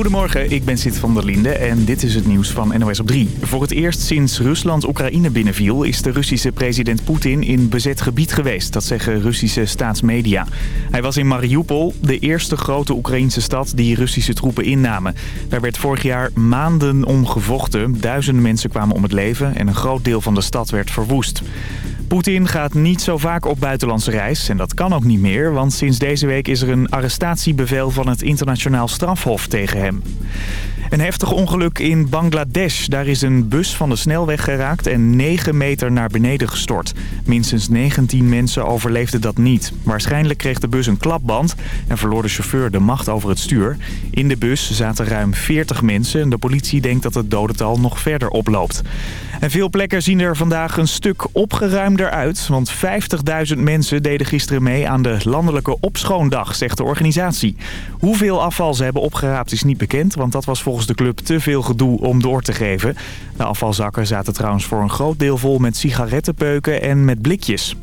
Goedemorgen, ik ben Sid van der Linde en dit is het nieuws van NOS op 3. Voor het eerst sinds Rusland Oekraïne binnenviel... is de Russische president Poetin in bezet gebied geweest. Dat zeggen Russische staatsmedia. Hij was in Mariupol, de eerste grote Oekraïnse stad... die Russische troepen innamen. Daar werd vorig jaar maanden om gevochten. Duizenden mensen kwamen om het leven... en een groot deel van de stad werd verwoest. Poetin gaat niet zo vaak op buitenlandse reis en dat kan ook niet meer... want sinds deze week is er een arrestatiebevel van het internationaal strafhof tegen hem. Een heftig ongeluk in Bangladesh. Daar is een bus van de snelweg geraakt en 9 meter naar beneden gestort. Minstens 19 mensen overleefden dat niet. Waarschijnlijk kreeg de bus een klapband en verloor de chauffeur de macht over het stuur. In de bus zaten ruim 40 mensen en de politie denkt dat het dodental nog verder oploopt. En veel plekken zien er vandaag een stuk opgeruimder uit. Want 50.000 mensen deden gisteren mee aan de landelijke opschoondag, zegt de organisatie. Hoeveel afval ze hebben opgeraapt is niet bekend, want dat was volgens de club te veel gedoe om door te geven. De afvalzakken zaten trouwens voor een groot deel vol met sigarettenpeuken en met blikjes.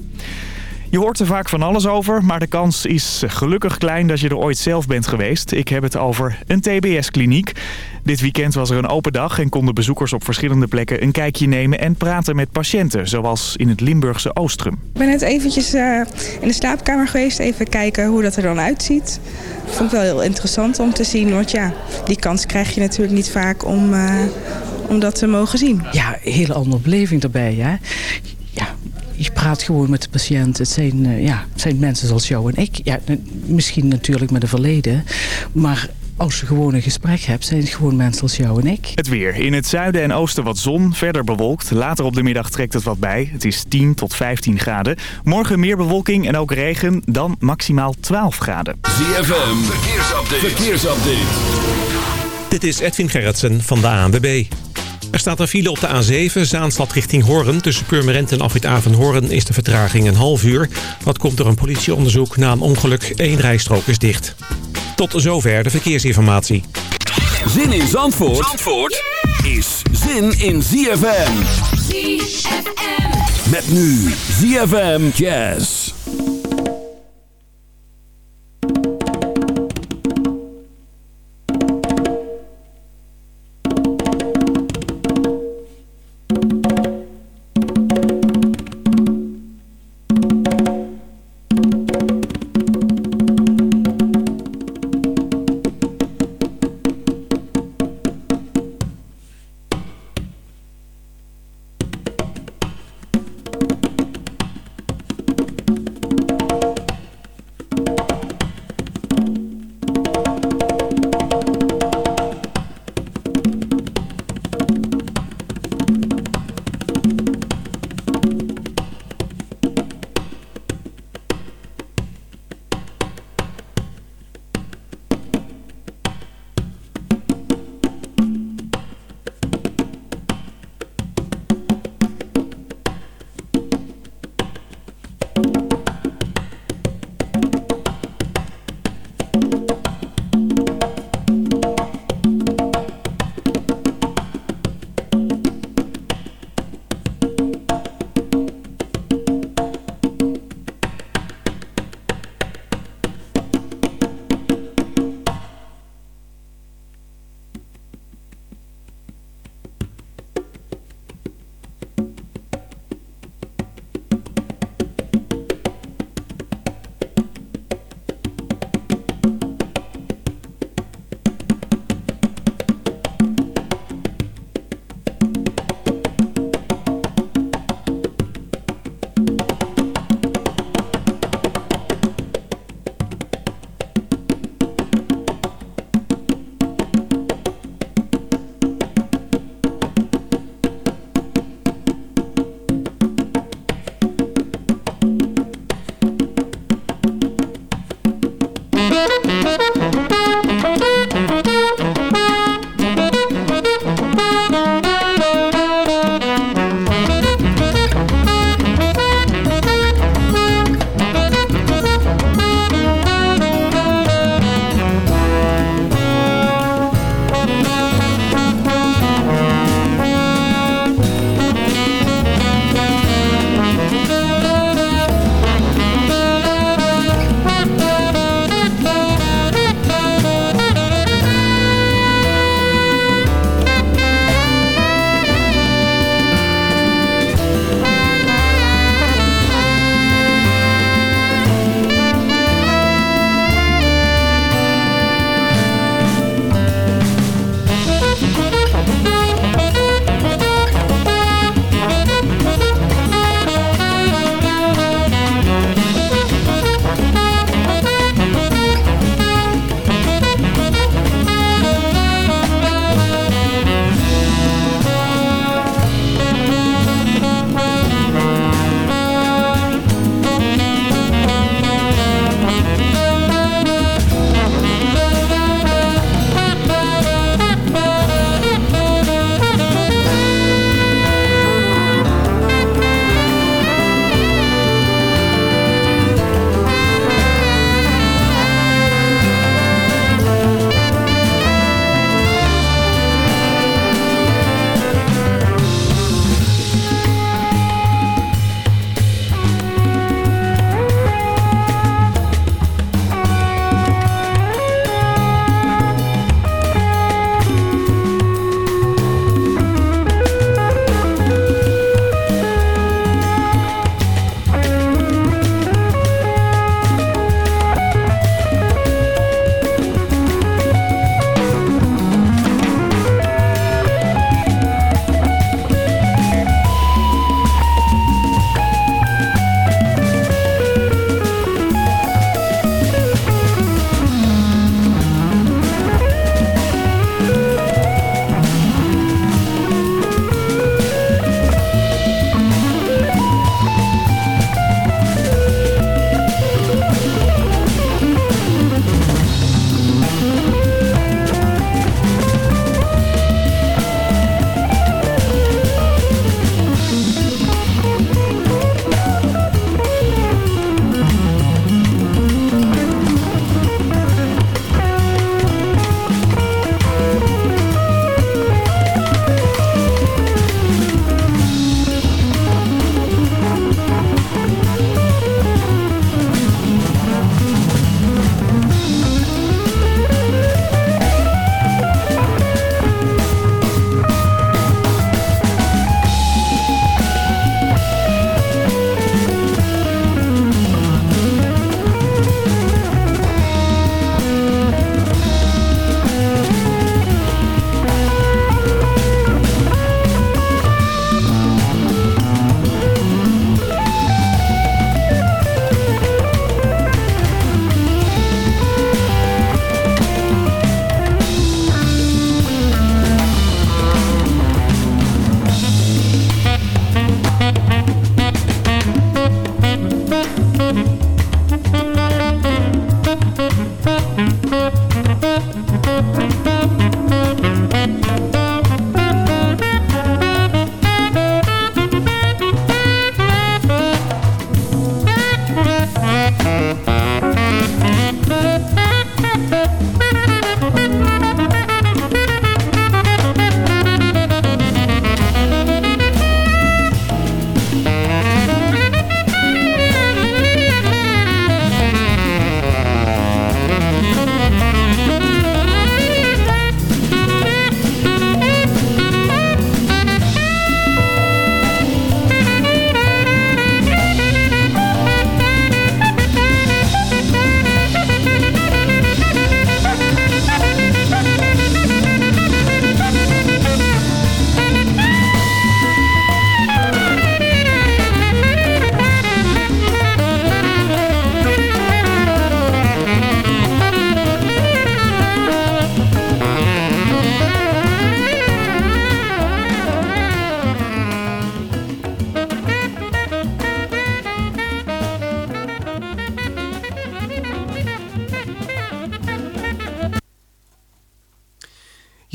Je hoort er vaak van alles over, maar de kans is gelukkig klein dat je er ooit zelf bent geweest. Ik heb het over een TBS-kliniek. Dit weekend was er een open dag en konden bezoekers op verschillende plekken een kijkje nemen en praten met patiënten, zoals in het Limburgse Oostrum. Ik ben net eventjes uh, in de slaapkamer geweest, even kijken hoe dat er dan uitziet. Vond ik wel heel interessant om te zien, want ja, die kans krijg je natuurlijk niet vaak om, uh, om dat te mogen zien. Ja, een hele andere beleving erbij, hè ja, je praat gewoon met de patiënt. Het zijn, uh, ja, het zijn mensen zoals jou en ik. Ja, misschien natuurlijk met een verleden. Maar als je gewoon een gesprek hebt, zijn het gewoon mensen als jou en ik. Het weer. In het zuiden en oosten wat zon, verder bewolkt. Later op de middag trekt het wat bij. Het is 10 tot 15 graden. Morgen meer bewolking en ook regen, dan maximaal 12 graden. ZFM, verkeersupdate. verkeersupdate. Dit is Edwin Gerritsen van de ANWB. Er staat een file op de A7, Zaanstad richting Hoorn. Tussen Purmerend en Afrit Hoorn is de vertraging een half uur. Dat komt door een politieonderzoek na een ongeluk. Eén rijstrook is dicht. Tot zover de verkeersinformatie. Zin in Zandvoort, Zandvoort is zin in ZFM. ZFM. Met nu ZFM Jazz.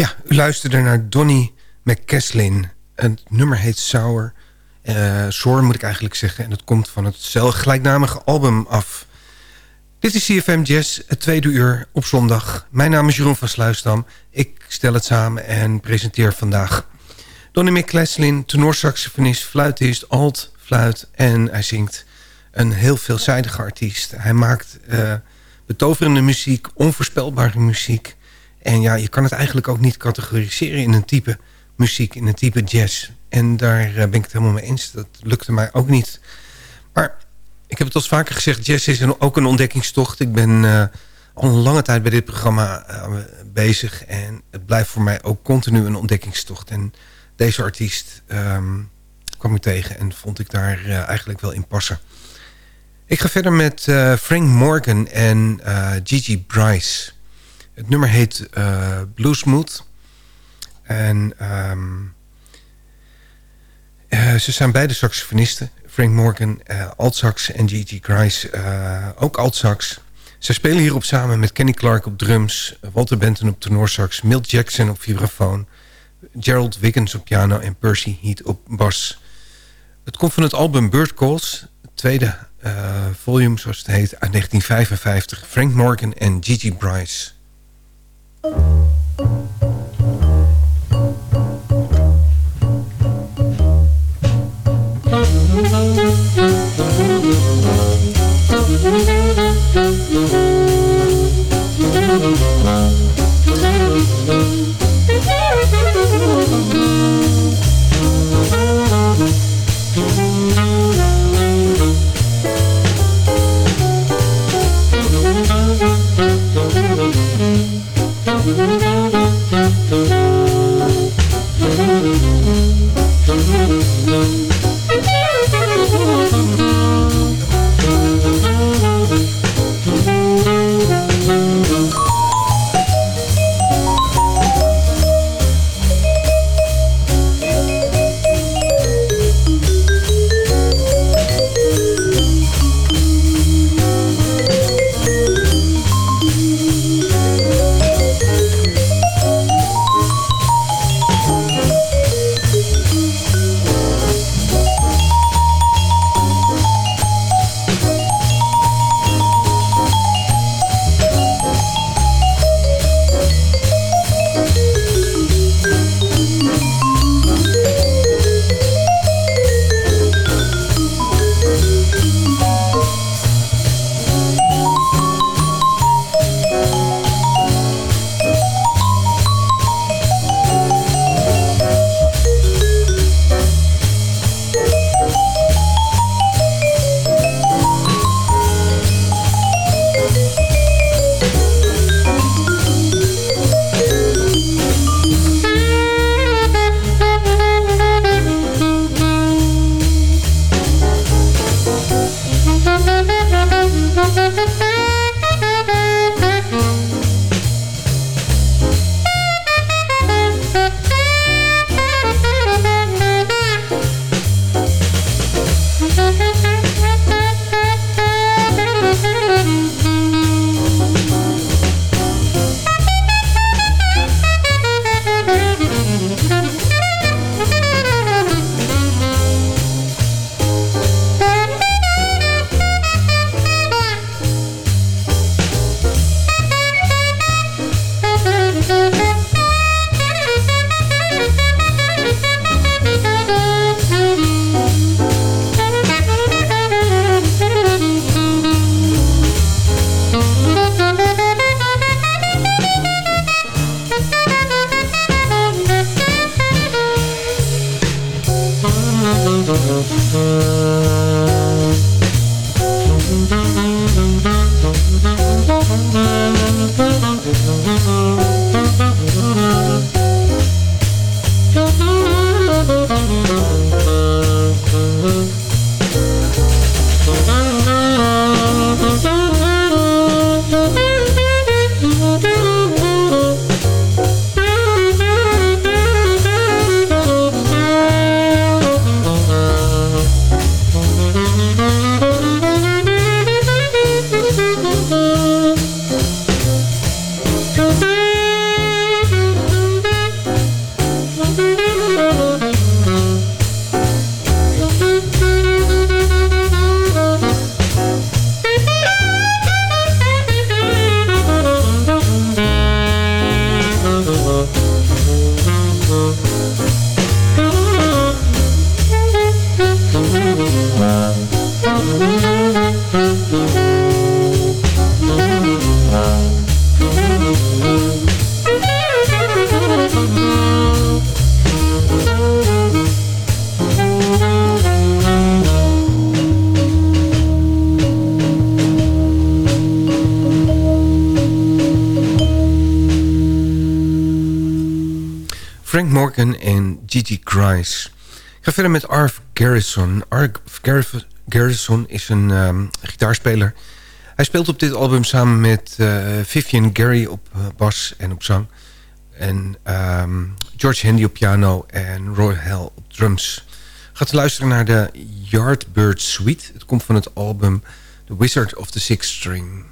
Ja, u luisterde naar Donny McCaslin. Het nummer heet Sour. Uh, moet ik eigenlijk zeggen. En het komt van het gelijknamige album af. Dit is CFM Jazz, het tweede uur op zondag. Mijn naam is Jeroen van Sluisdam. Ik stel het samen en presenteer vandaag. Donny McCaslin, tenorsaxofonist, fluitist, alt, fluit en hij zingt. Een heel veelzijdige artiest. Hij maakt uh, betoverende muziek, onvoorspelbare muziek... En ja, je kan het eigenlijk ook niet categoriseren in een type muziek, in een type jazz. En daar eh, ben ik het helemaal mee eens. Dat lukte mij ook niet. Maar ik heb het al vaker gezegd, jazz is ook een ontdekkingstocht. Ik ben uh, al een lange tijd bij dit programma uh, bezig. En het blijft voor mij ook continu een ontdekkingstocht. En deze artiest um, kwam ik tegen en vond ik daar eigenlijk wel in passen. Ik ga verder met Frank Morgan en Gigi Bryce... Het nummer heet uh, Bluesmood. En um, uh, ze zijn beide saxofonisten. Frank Morgan, uh, altsax en Gigi Grice, ook altsax. Ze spelen hierop samen met Kenny Clark op drums... Walter Benton op tenorsax, Milt Jackson op vibrafoon... Gerald Wiggins op piano en Percy Heat op bas. Het komt van het album Bird Calls, tweede volume zoals het heet, uit 1955. Frank Morgan en Gigi Bryce. Thank En Gigi Grice. Ik ga verder met Arv Garrison. Arv Garrison is een um, gitaarspeler. Hij speelt op dit album samen met uh, Vivian Gary op uh, bas en op zang. En um, George Handy op piano en Roy Hell op drums. Gaat luisteren naar de Yardbird Suite. Het komt van het album The Wizard of the Sixth String.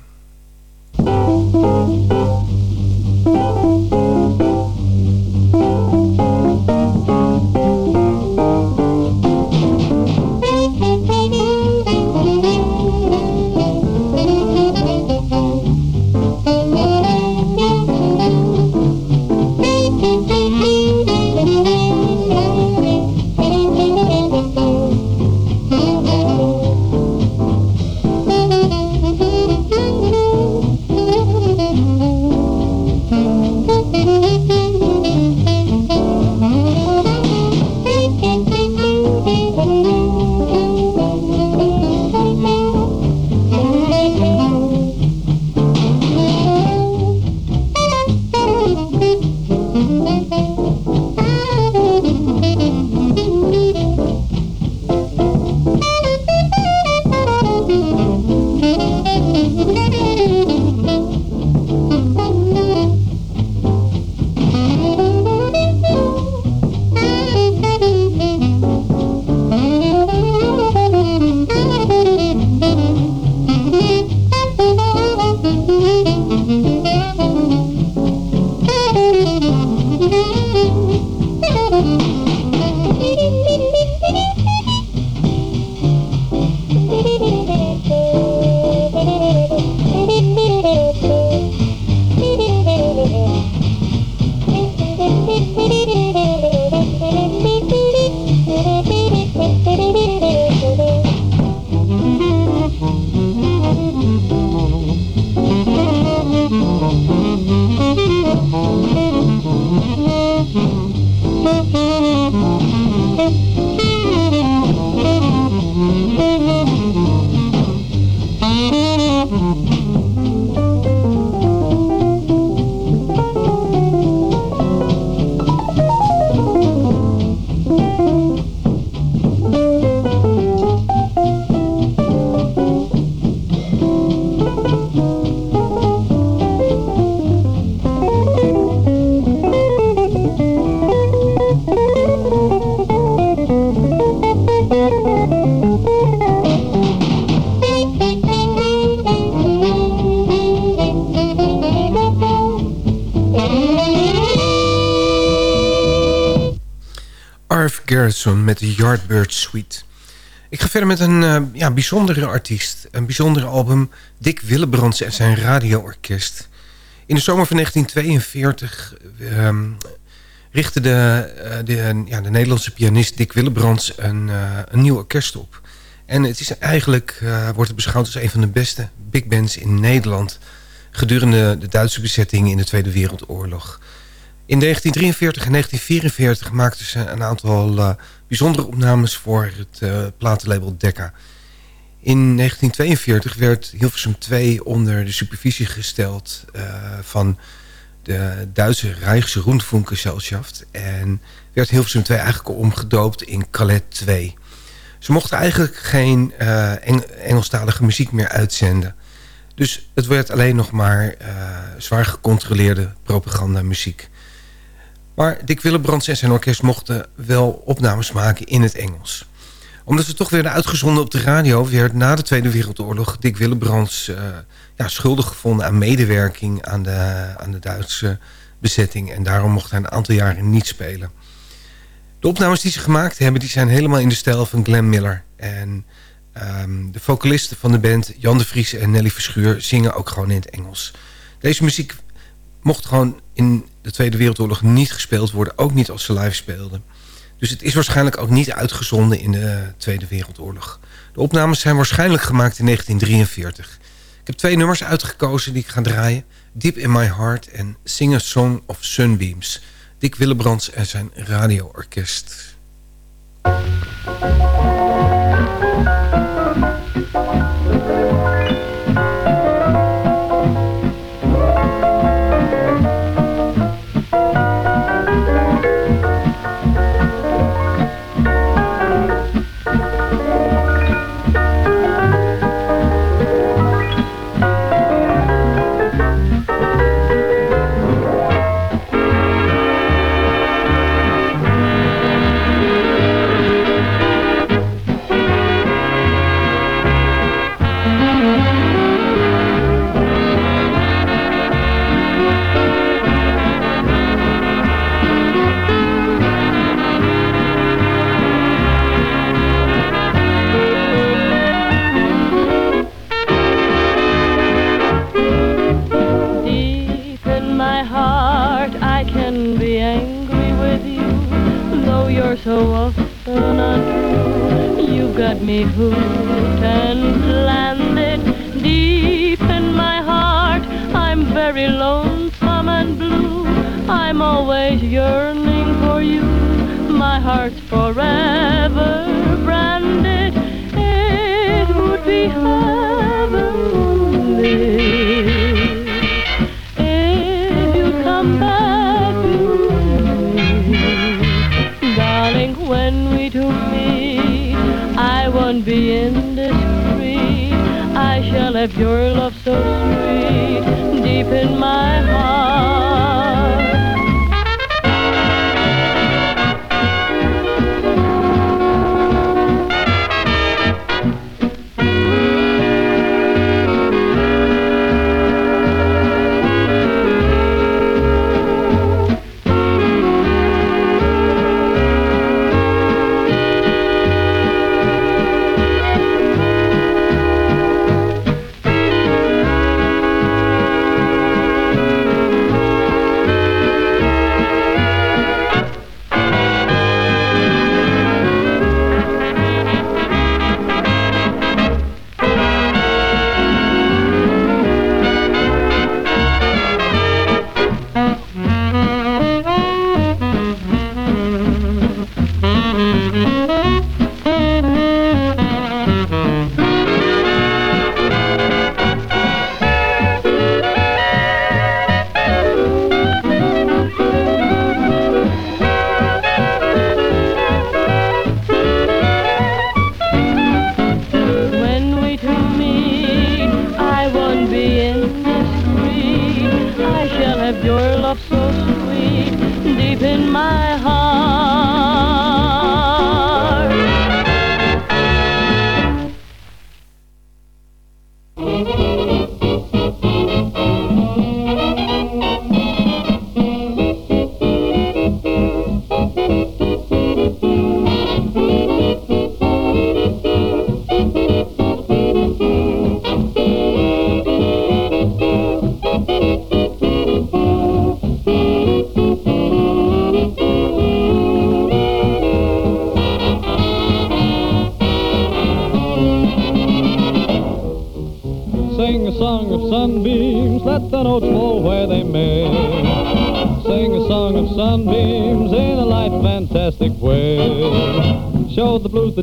Met de Yardbird Suite. Ik ga verder met een uh, ja, bijzondere artiest. Een bijzondere album. Dick Willebrands en zijn radioorkest. In de zomer van 1942 um, richtte de, uh, de, ja, de Nederlandse pianist Dick Willebrands een, uh, een nieuw orkest op. En het is eigenlijk, wordt het beschouwd als een van de beste big bands in Nederland... gedurende de Duitse bezetting in de Tweede Wereldoorlog... In 1943 en 1944 maakten ze een aantal uh, bijzondere opnames voor het uh, platenlabel Decca. In 1942 werd Hilversum 2 onder de supervisie gesteld uh, van de Duitse Rijkse Rundfunkgesellschaft. En werd Hilversum 2 eigenlijk omgedoopt in Calet 2. Ze mochten eigenlijk geen Eng Engelstalige muziek meer uitzenden. Dus het werd alleen nog maar zwaar gecontroleerde propagandamuziek. Maar Dick Willebrands en zijn orkest mochten wel opnames maken in het Engels. Omdat ze toch werden uitgezonden op de radio... werd na de Tweede Wereldoorlog Dick Willebrands uh, ja, schuldig gevonden... aan medewerking aan de, aan de Duitse bezetting. En daarom mocht hij een aantal jaren niet spelen. De opnames die ze gemaakt hebben... die zijn helemaal in de stijl van Glenn Miller. En um, de vocalisten van de band Jan de Vries en Nelly Verschuur... zingen ook gewoon in het Engels. Deze muziek mocht gewoon in de Tweede Wereldoorlog niet gespeeld worden. Ook niet als ze live speelden. Dus het is waarschijnlijk ook niet uitgezonden in de Tweede Wereldoorlog. De opnames zijn waarschijnlijk gemaakt in 1943. Ik heb twee nummers uitgekozen die ik ga draaien. Deep in My Heart en Sing a Song of Sunbeams. Dick Willebrands en zijn radioorkest.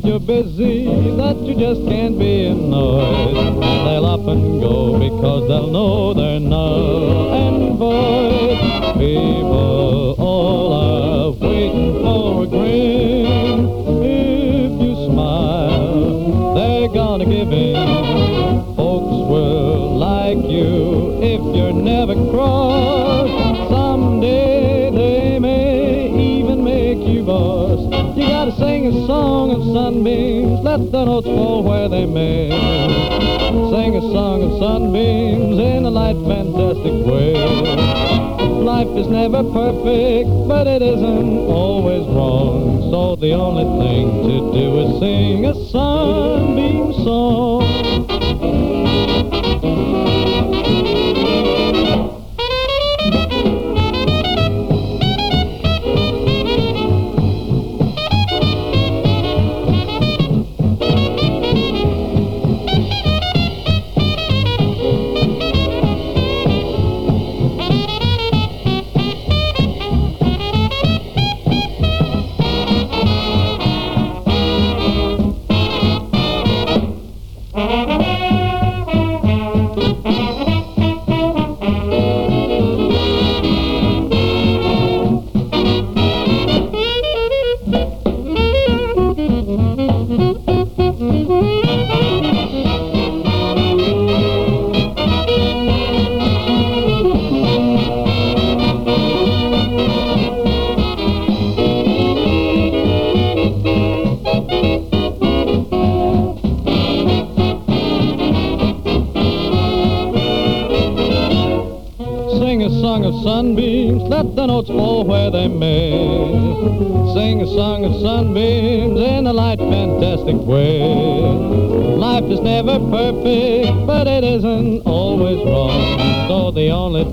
do teu beijinho. the notes fall where they may. Sing a song of sunbeams in a light, fantastic way. Life is never perfect, but it isn't always wrong. So the only thing to do is sing a sunbeam song.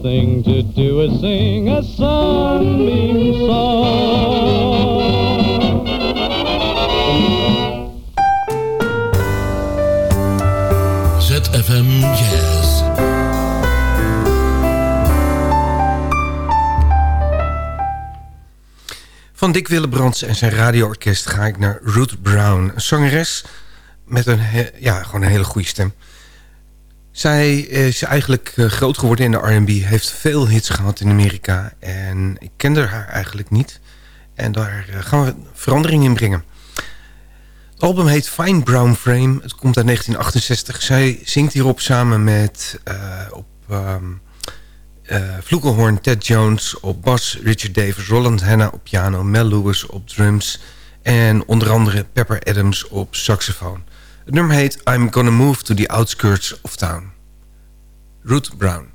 thing to do is sing a sunbeam song. ZFM Jazz. Van Dick Willebrands en zijn radioorkest ga ik naar Ruth Brown, zangeres met een, ja, gewoon een hele goede stem. Zij is eigenlijk eh, groot geworden in de R&B. Heeft veel hits gehad in Amerika. En ik kende haar eigenlijk niet. En daar eh, gaan we verandering in brengen. Het album heet Fine Brown Frame. Het komt uit 1968. Zij zingt hierop samen met eh, op eh, vloegelhoorn Ted Jones, op bas Richard Davis, Roland Hanna op piano, Mel Lewis op drums en onder andere Pepper Adams op saxofoon. Het nummer heet I'm Gonna Move to the Outskirts of Town. Ruth Brown.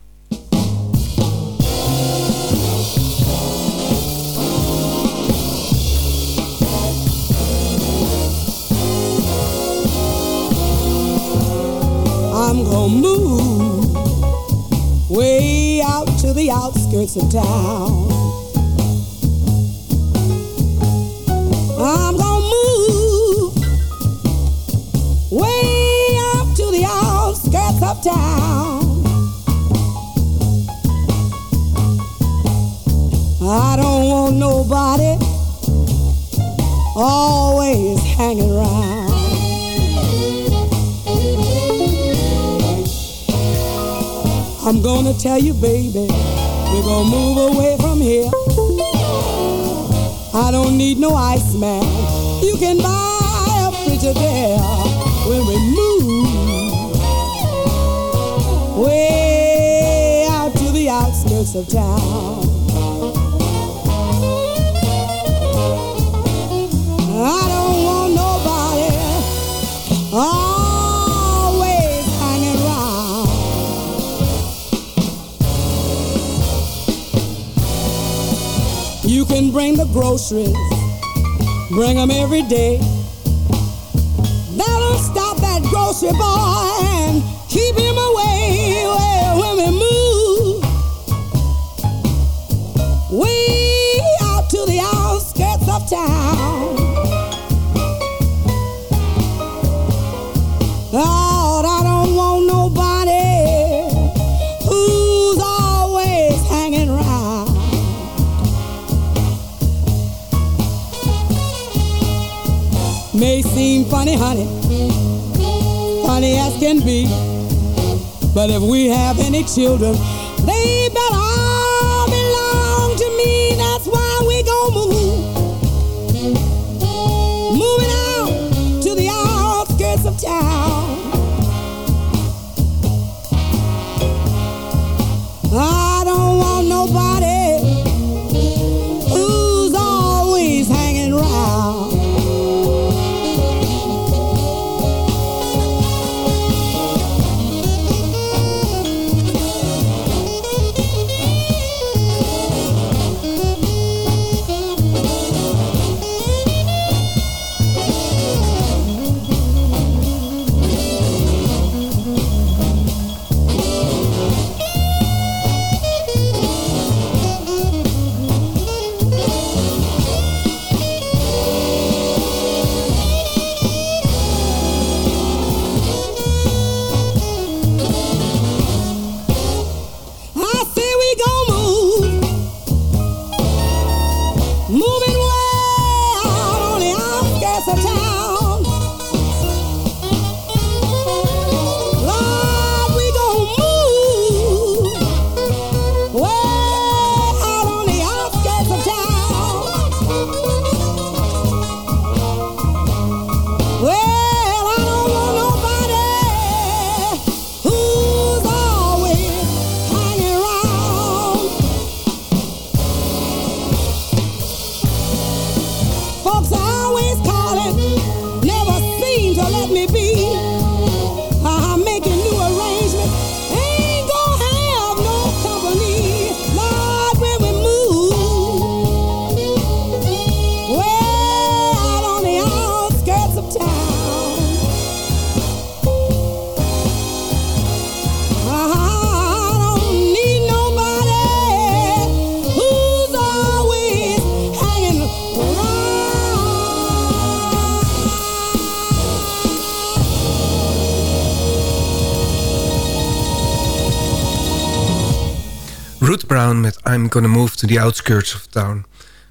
I'm gonna move way out to the outskirts of town. I'm gonna way out to the outskirts of town. I don't want nobody always hanging around. I'm gonna tell you, baby, we're gonna move away from here. I don't need no ice man. You can buy a Frigidaire when we move way out to the outskirts of town. I don't want nobody always hanging around. You can bring the groceries, bring them every day. Keep on. Keep it can be. But if we have any children, moving gonna move to the outskirts of town.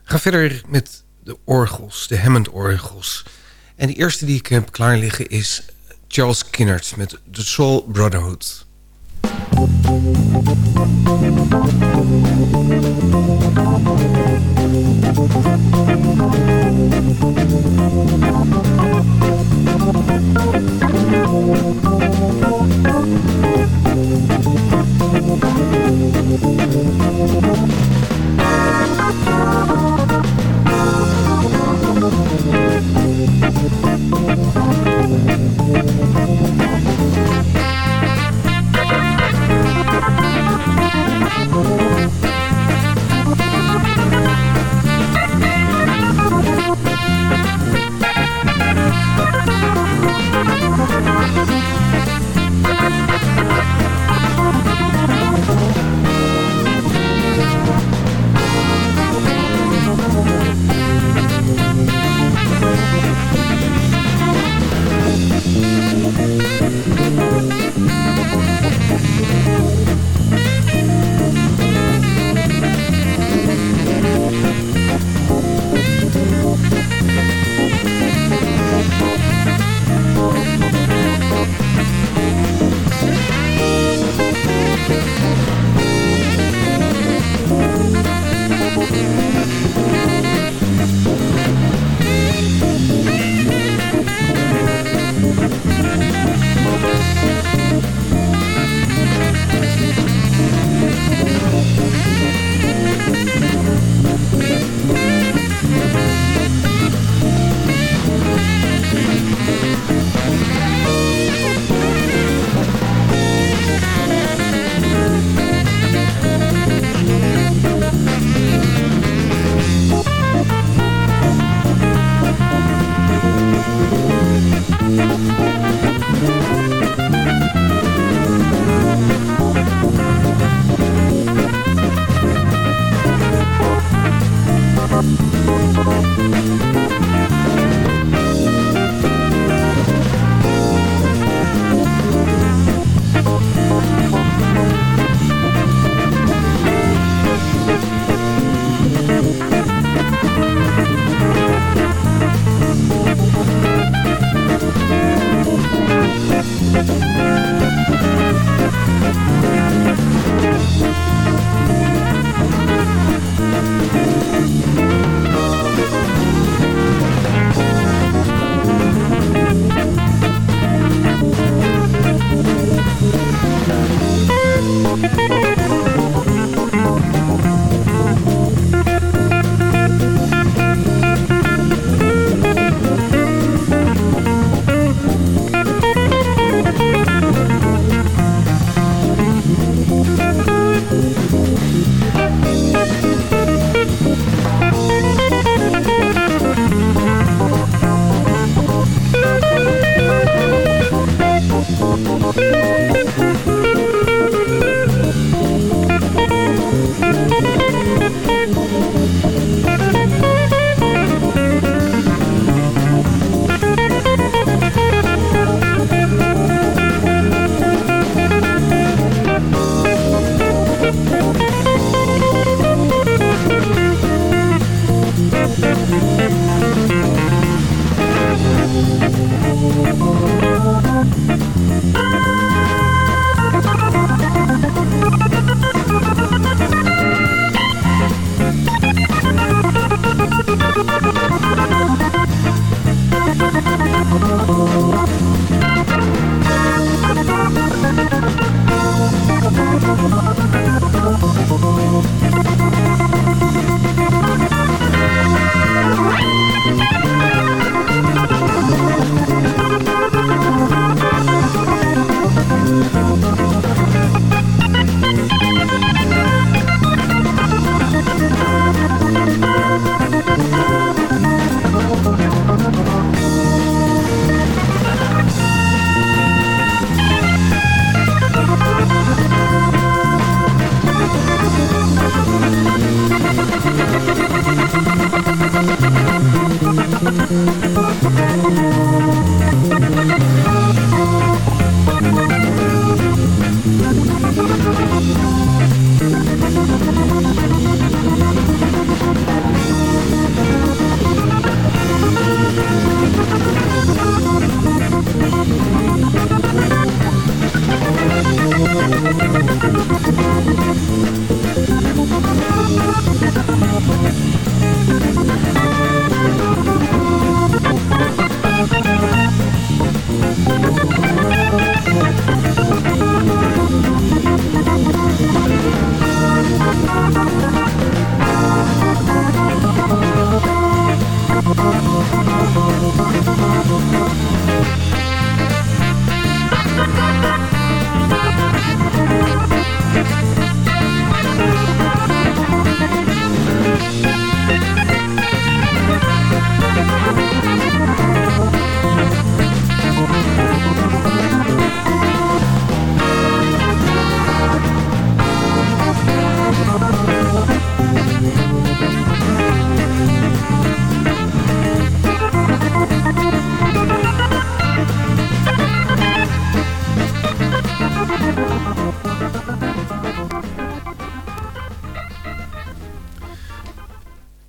Ga verder met de orgels, de Hammond-orgels. En de eerste die ik heb klaar liggen is Charles Kinnert met The Soul Brotherhood.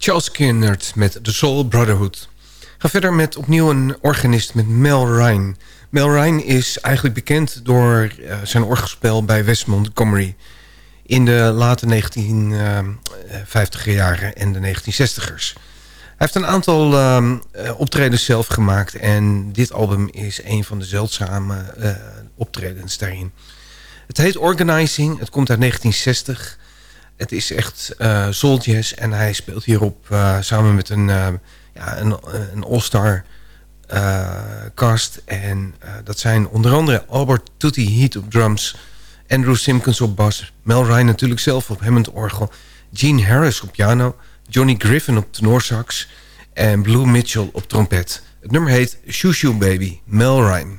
Charles Kinnert met The Soul Brotherhood. Ga verder met opnieuw een organist met Mel Ryan. Mel Ryan is eigenlijk bekend door uh, zijn orgelspel bij West Montgomery... in de late 1950er jaren en de 1960ers. Hij heeft een aantal uh, optredens zelf gemaakt... en dit album is een van de zeldzame optredens daarin. Het heet Organizing, het komt uit 1960... Het is echt uh, soul en hij speelt hierop uh, samen met een, uh, ja, een, een all-star cast. En dat zijn onder andere Albert Tutti Heat op drums, Andrew Simpkins op bas, Mel Ryan natuurlijk zelf op Hammond orgel, Gene Harris op piano, Johnny Griffin op tenorsax en Blue Mitchell op trompet. Het nummer heet Shoo Shoo Baby, Mel Ryan.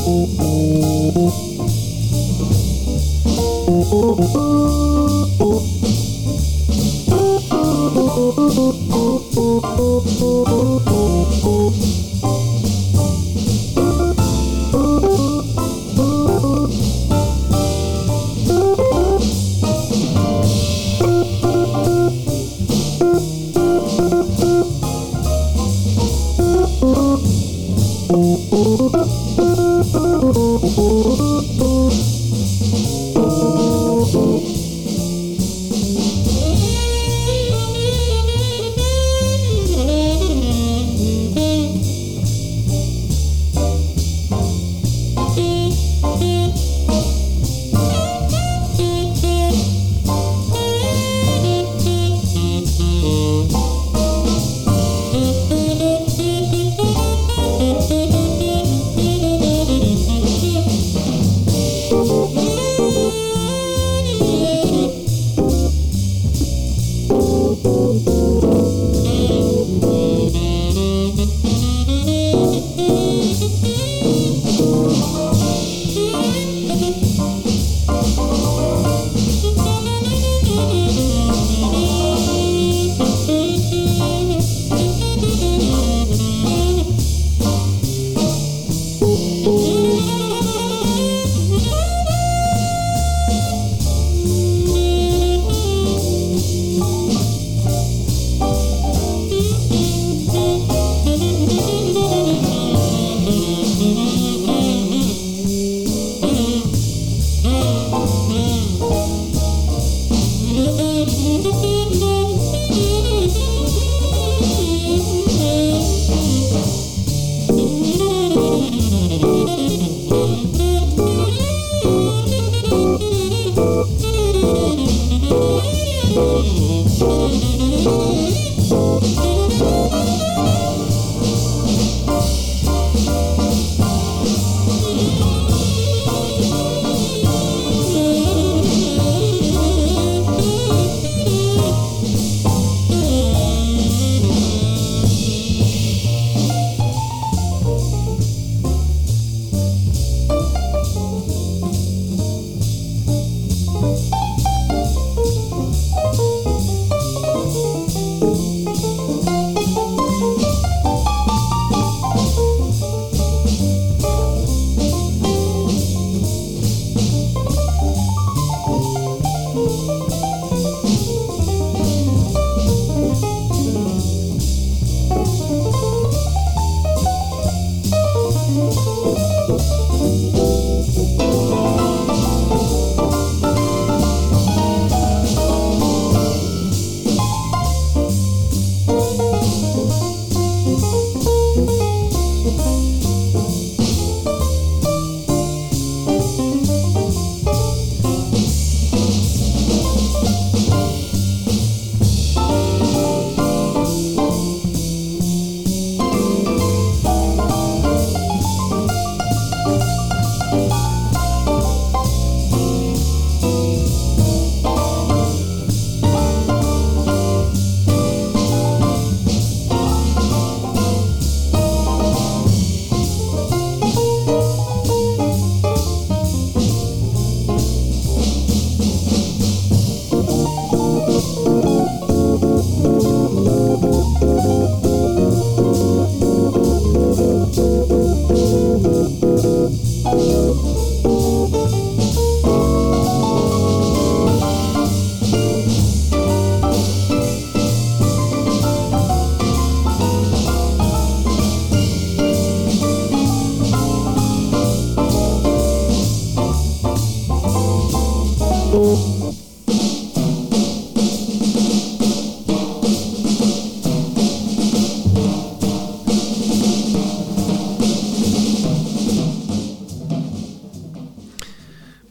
Oh, oh, oh.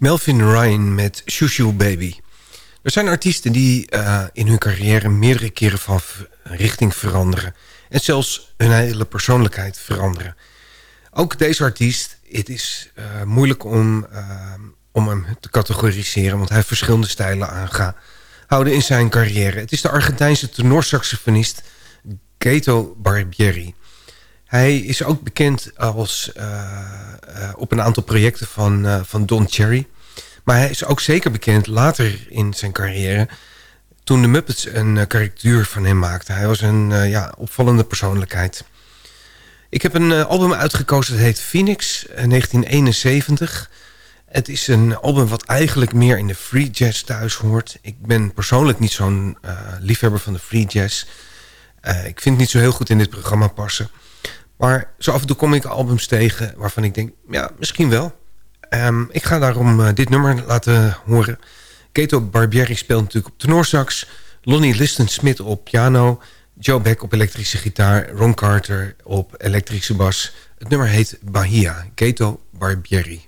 Melvin Ryan met Shushu Baby. Er zijn artiesten die uh, in hun carrière meerdere keren van richting veranderen. En zelfs hun hele persoonlijkheid veranderen. Ook deze artiest, het is uh, moeilijk om, uh, om hem te categoriseren... want hij verschillende stijlen aangehouden in zijn carrière. Het is de Argentijnse tenorsaxofonist Gato Barbieri... Hij is ook bekend als, op een aantal projecten van, van Don Cherry. Maar hij is ook zeker bekend later in zijn carrière... toen de Muppets een karikatuur van hem maakten. Hij was een ja, opvallende persoonlijkheid. Ik heb een album uitgekozen, dat heet Phoenix, 1971. Het is een album wat eigenlijk meer in de free jazz thuis hoort. Ik ben persoonlijk niet zo'n liefhebber van de free jazz. ik vind het niet zo heel goed in dit programma passen... Maar zo af en toe kom ik albums tegen waarvan ik denk, ja, misschien wel. Um, ik ga daarom uh, dit nummer laten horen. Keto Barbieri speelt natuurlijk op tenorsax. Lonnie Liston-Smith op piano. Joe Beck op elektrische gitaar. Ron Carter op elektrische bas. Het nummer heet Bahia. Keto Barbieri.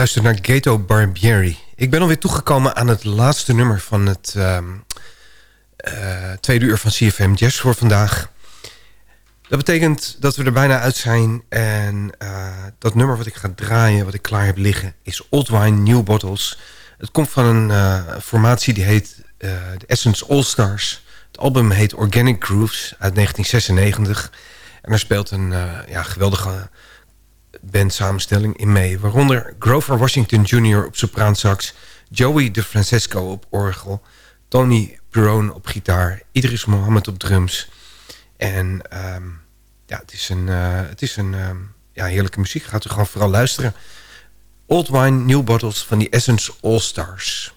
Luistert naar Gato Barbieri. Ik ben alweer toegekomen aan het laatste nummer van het ehm, eh, tweede uur van CFM Jazz voor vandaag. Dat betekent dat we er bijna uit zijn. En eh, dat nummer wat ik ga draaien, wat ik klaar heb liggen, is Old Wine New Bottles. Het komt van een eh, formatie die heet The Essence All Stars. Het album heet Organic Grooves uit 1996. En er speelt een ja, geweldige bandsamenstelling in mee. Waaronder Grover Washington Jr. op sopraansax... Joey DeFrancesco op orgel... Tony Perone op gitaar... Idris Mohammed op drums. En ehm, ja, het is een, uh, het is een um, ja, heerlijke muziek. Gaat u gewoon vooral luisteren. Old Wine, New Bottles van die Essence All Stars.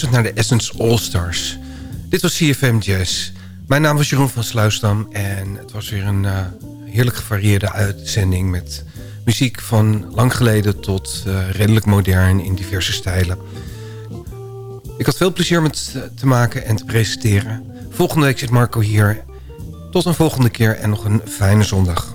Geluisterd naar de Essence All Stars. Dit was CFM Jazz. Mijn naam was Jeroen van Sluisdam en het was weer een uh, heerlijk gevarieerde uitzending... met muziek van lang geleden tot uh, redelijk modern in diverse stijlen. Ik had veel plezier met uh, te maken en te presenteren. Volgende week zit Marco hier. Tot een volgende keer en nog een fijne zondag.